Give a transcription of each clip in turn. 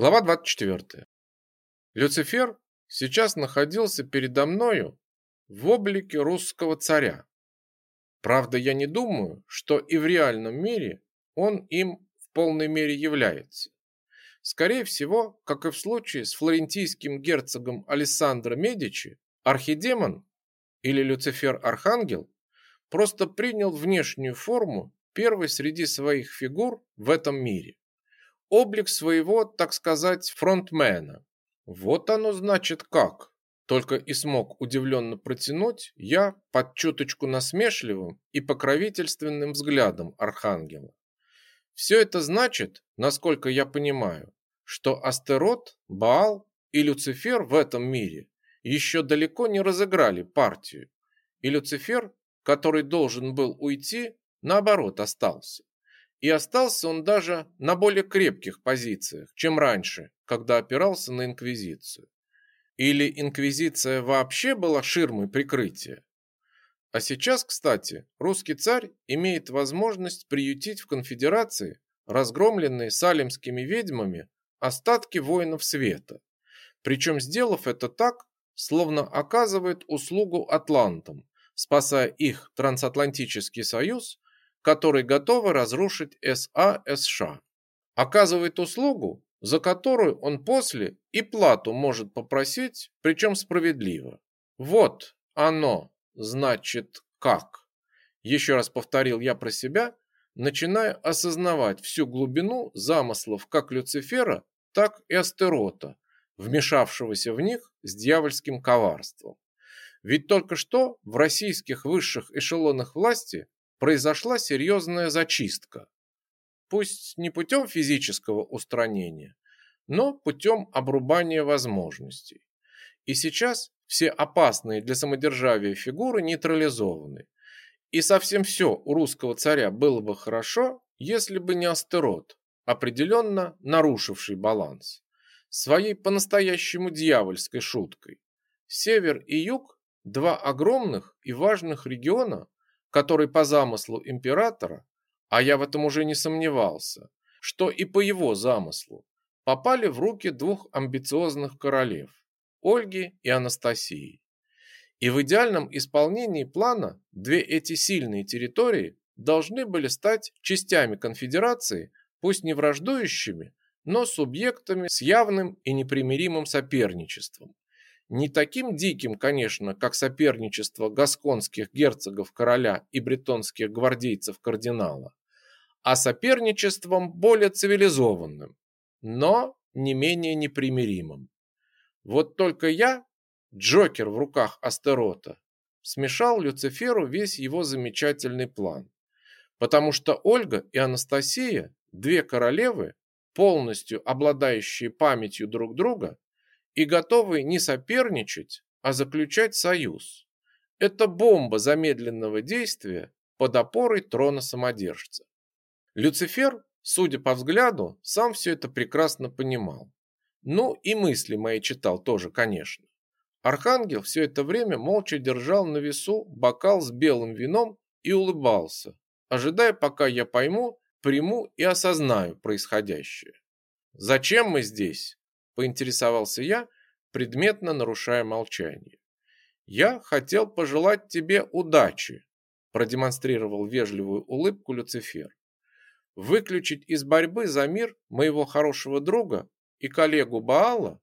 Глава 24. Люцифер сейчас находился передо мною в облике русского царя. Правда, я не думаю, что и в реальном мире он им в полной мере является. Скорее всего, как и в случае с флорентийским герцогом Алессандро Медичи, архидемон или Люцифер-архангел просто принял внешнюю форму первой среди своих фигур в этом мире облик своего, так сказать, фронтмена. Вот оно значит как. Только и смог удивленно протянуть я под чуточку насмешливым и покровительственным взглядом архангела. Все это значит, насколько я понимаю, что Астерот, Баал и Люцифер в этом мире еще далеко не разыграли партию, и Люцифер, который должен был уйти, наоборот остался. И остался он даже на более крепких позициях, чем раньше, когда опирался на инквизицию. Или инквизиция вообще была ширмой прикрытия? А сейчас, кстати, русский царь имеет возможность приютить в конфедерации разгромленные салимскими ведьмами остатки воинов света. Причем сделав это так, словно оказывает услугу атлантам, спасая их трансатлантический союз который готовы разрушить САСШ. Оказывает услугу, за которую он после и плату может попросить, причем справедливо. Вот оно, значит, как. Еще раз повторил я про себя, начиная осознавать всю глубину замыслов как Люцифера, так и Астерота, вмешавшегося в них с дьявольским коварством. Ведь только что в российских высших эшелонах власти произошла серьезная зачистка. Пусть не путем физического устранения, но путем обрубания возможностей. И сейчас все опасные для самодержавия фигуры нейтрализованы. И совсем все у русского царя было бы хорошо, если бы не астерот, определенно нарушивший баланс. Своей по-настоящему дьявольской шуткой. Север и юг – два огромных и важных региона, который по замыслу императора, а я в этом уже не сомневался, что и по его замыслу, попали в руки двух амбициозных королев – Ольги и Анастасии. И в идеальном исполнении плана две эти сильные территории должны были стать частями конфедерации, пусть не враждующими, но субъектами с явным и непримиримым соперничеством. Не таким диким, конечно, как соперничество гасконских герцогов короля и бретонских гвардейцев кардинала, а соперничеством более цивилизованным, но не менее непримиримым. Вот только я, Джокер в руках Астерота, смешал Люциферу весь его замечательный план. Потому что Ольга и Анастасия, две королевы, полностью обладающие памятью друг друга, и готовы не соперничать, а заключать союз. Это бомба замедленного действия под опорой трона самодержца. Люцифер, судя по взгляду, сам все это прекрасно понимал. Ну и мысли мои читал тоже, конечно. Архангел все это время молча держал на весу бокал с белым вином и улыбался, ожидая, пока я пойму, приму и осознаю происходящее. «Зачем мы здесь?» Поинтересовался я, предметно нарушая молчание. Я хотел пожелать тебе удачи, продемонстрировал вежливую улыбку Люцифер. Выключить из борьбы за мир моего хорошего друга и коллегу Баала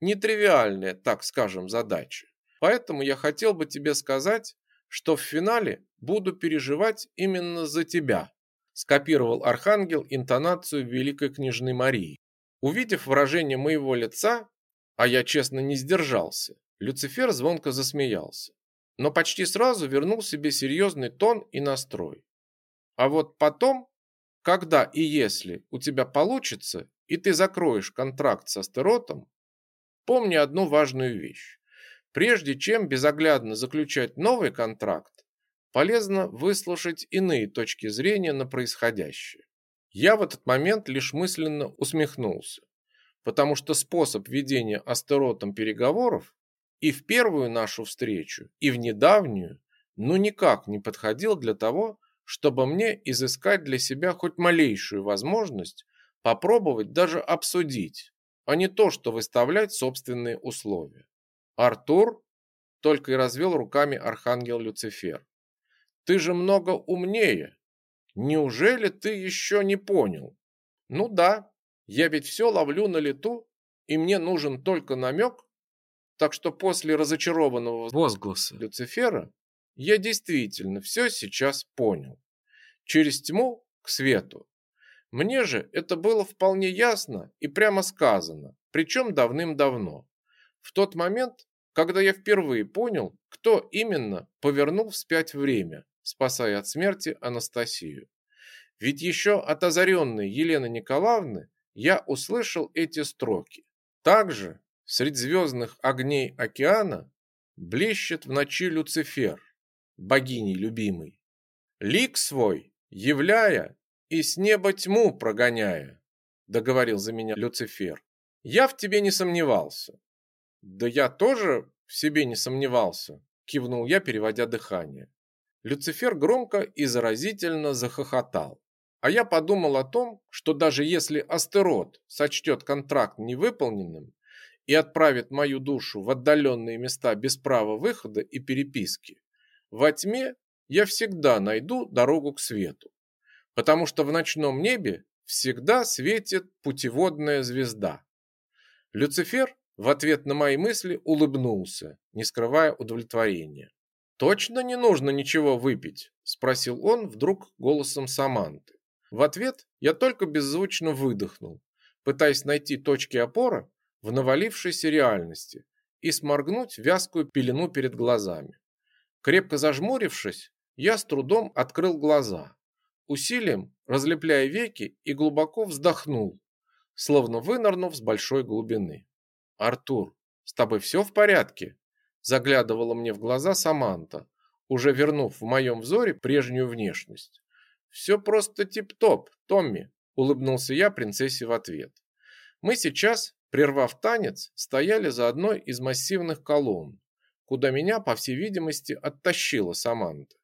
нетривиальная, так скажем, задача. Поэтому я хотел бы тебе сказать, что в финале буду переживать именно за тебя. Скопировал архангел интонацию великой княжны Марии. Увидев выражение моего лица, а я честно не сдержался, Люцифер звонко засмеялся, но почти сразу вернул себе серьезный тон и настрой. А вот потом, когда и если у тебя получится, и ты закроешь контракт с Астеротом, помни одну важную вещь. Прежде чем безоглядно заключать новый контракт, полезно выслушать иные точки зрения на происходящее. Я в этот момент лишь мысленно усмехнулся, потому что способ ведения астеротом переговоров и в первую нашу встречу, и в недавнюю, ну никак не подходил для того, чтобы мне изыскать для себя хоть малейшую возможность попробовать даже обсудить, а не то, что выставлять собственные условия. Артур только и развел руками архангел Люцифер. Ты же много умнее. Неужели ты еще не понял? Ну да, я ведь все ловлю на лету, и мне нужен только намек. Так что после разочарованного возгласа Люцифера я действительно все сейчас понял. Через тьму к свету. Мне же это было вполне ясно и прямо сказано, причем давным-давно. В тот момент, когда я впервые понял, кто именно повернул вспять время, спасая от смерти Анастасию. Ведь еще от озаренной Елены Николаевны я услышал эти строки. Также среди звездных огней океана блещет в ночи Люцифер, богиней любимый. Лик свой, являя и с неба тьму прогоняя, договорил за меня Люцифер. Я в тебе не сомневался. Да я тоже в себе не сомневался, кивнул я, переводя дыхание. Люцифер громко и заразительно захохотал. А я подумал о том, что даже если астерот сочтет контракт невыполненным и отправит мою душу в отдаленные места без права выхода и переписки, во тьме я всегда найду дорогу к свету, потому что в ночном небе всегда светит путеводная звезда. Люцифер в ответ на мои мысли улыбнулся, не скрывая удовлетворения. «Точно не нужно ничего выпить?» – спросил он вдруг голосом Саманты. В ответ я только беззвучно выдохнул, пытаясь найти точки опоры в навалившейся реальности и сморгнуть вязкую пелену перед глазами. Крепко зажмурившись, я с трудом открыл глаза, усилием разлепляя веки и глубоко вздохнул, словно вынырнув с большой глубины. «Артур, с тобой все в порядке?» Заглядывала мне в глаза Саманта, уже вернув в моем взоре прежнюю внешность. «Все просто тип-топ, Томми», – улыбнулся я принцессе в ответ. Мы сейчас, прервав танец, стояли за одной из массивных колонн, куда меня, по всей видимости, оттащила Саманта.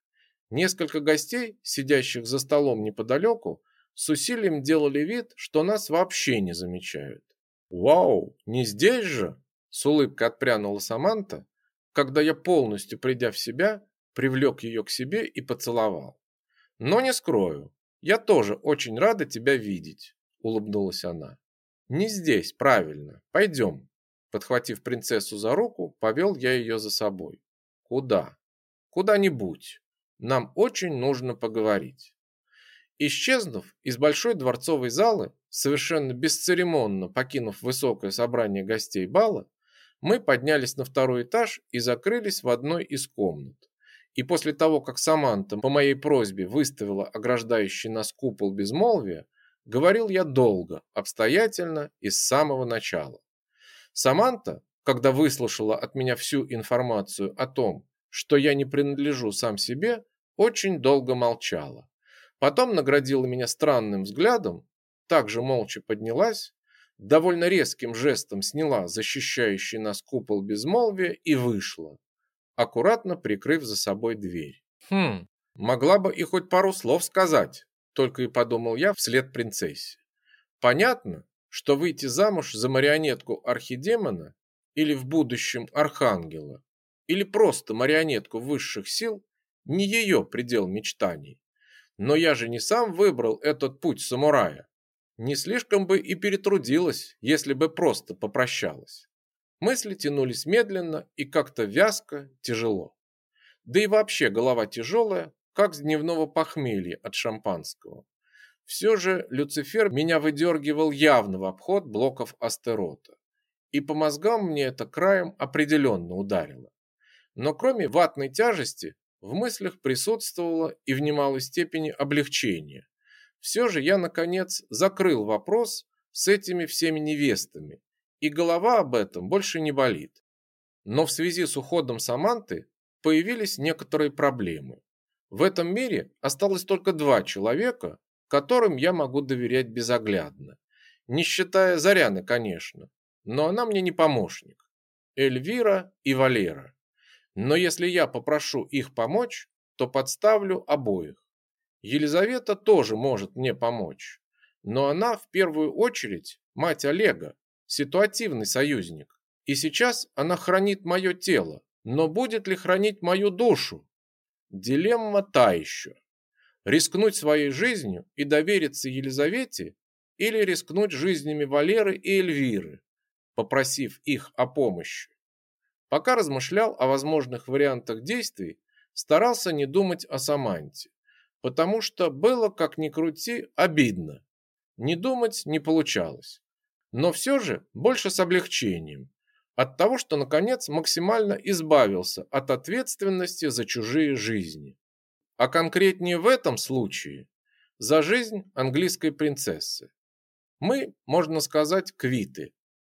Несколько гостей, сидящих за столом неподалеку, с усилием делали вид, что нас вообще не замечают. «Вау, не здесь же?» – с улыбкой отпрянула Саманта, когда я полностью придя в себя, привлек ее к себе и поцеловал. Но не скрою, я тоже очень рада тебя видеть, улыбнулась она. Не здесь, правильно. Пойдем. Подхватив принцессу за руку, повел я ее за собой. Куда? Куда-нибудь. Нам очень нужно поговорить. Исчезнув из большой дворцовой залы, совершенно бесцеремонно покинув высокое собрание гостей бала, мы поднялись на второй этаж и закрылись в одной из комнат. И после того, как Саманта по моей просьбе выставила ограждающий нас купол безмолвия, говорил я долго, обстоятельно и с самого начала. Саманта, когда выслушала от меня всю информацию о том, что я не принадлежу сам себе, очень долго молчала. Потом наградила меня странным взглядом, также молча поднялась, довольно резким жестом сняла защищающий нас купол безмолвия и вышла аккуратно прикрыв за собой дверь. Хм, могла бы и хоть пару слов сказать, только и подумал я вслед принцессе. Понятно, что выйти замуж за марионетку архидемона или в будущем архангела, или просто марионетку высших сил не ее предел мечтаний. Но я же не сам выбрал этот путь самурая. Не слишком бы и перетрудилась, если бы просто попрощалась. Мысли тянулись медленно и как-то вязко, тяжело. Да и вообще голова тяжелая, как с дневного похмелья от шампанского. Все же Люцифер меня выдергивал явно в обход блоков астерота. И по мозгам мне это краем определенно ударило. Но кроме ватной тяжести, в мыслях присутствовало и в немалой степени облегчение. Все же я, наконец, закрыл вопрос с этими всеми невестами и голова об этом больше не болит. Но в связи с уходом Саманты появились некоторые проблемы. В этом мире осталось только два человека, которым я могу доверять безоглядно. Не считая Заряны, конечно, но она мне не помощник. Эльвира и Валера. Но если я попрошу их помочь, то подставлю обоих. Елизавета тоже может мне помочь, но она в первую очередь мать Олега, ситуативный союзник. И сейчас она хранит мое тело, но будет ли хранить мою душу? Дилемма та еще. Рискнуть своей жизнью и довериться Елизавете или рискнуть жизнями Валеры и Эльвиры, попросив их о помощи. Пока размышлял о возможных вариантах действий, старался не думать о Саманте, потому что было, как ни крути, обидно. Не думать не получалось. Но все же больше с облегчением. От того, что наконец максимально избавился от ответственности за чужие жизни. А конкретнее в этом случае за жизнь английской принцессы. Мы, можно сказать, квиты.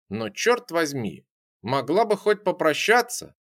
Но черт возьми, могла бы хоть попрощаться.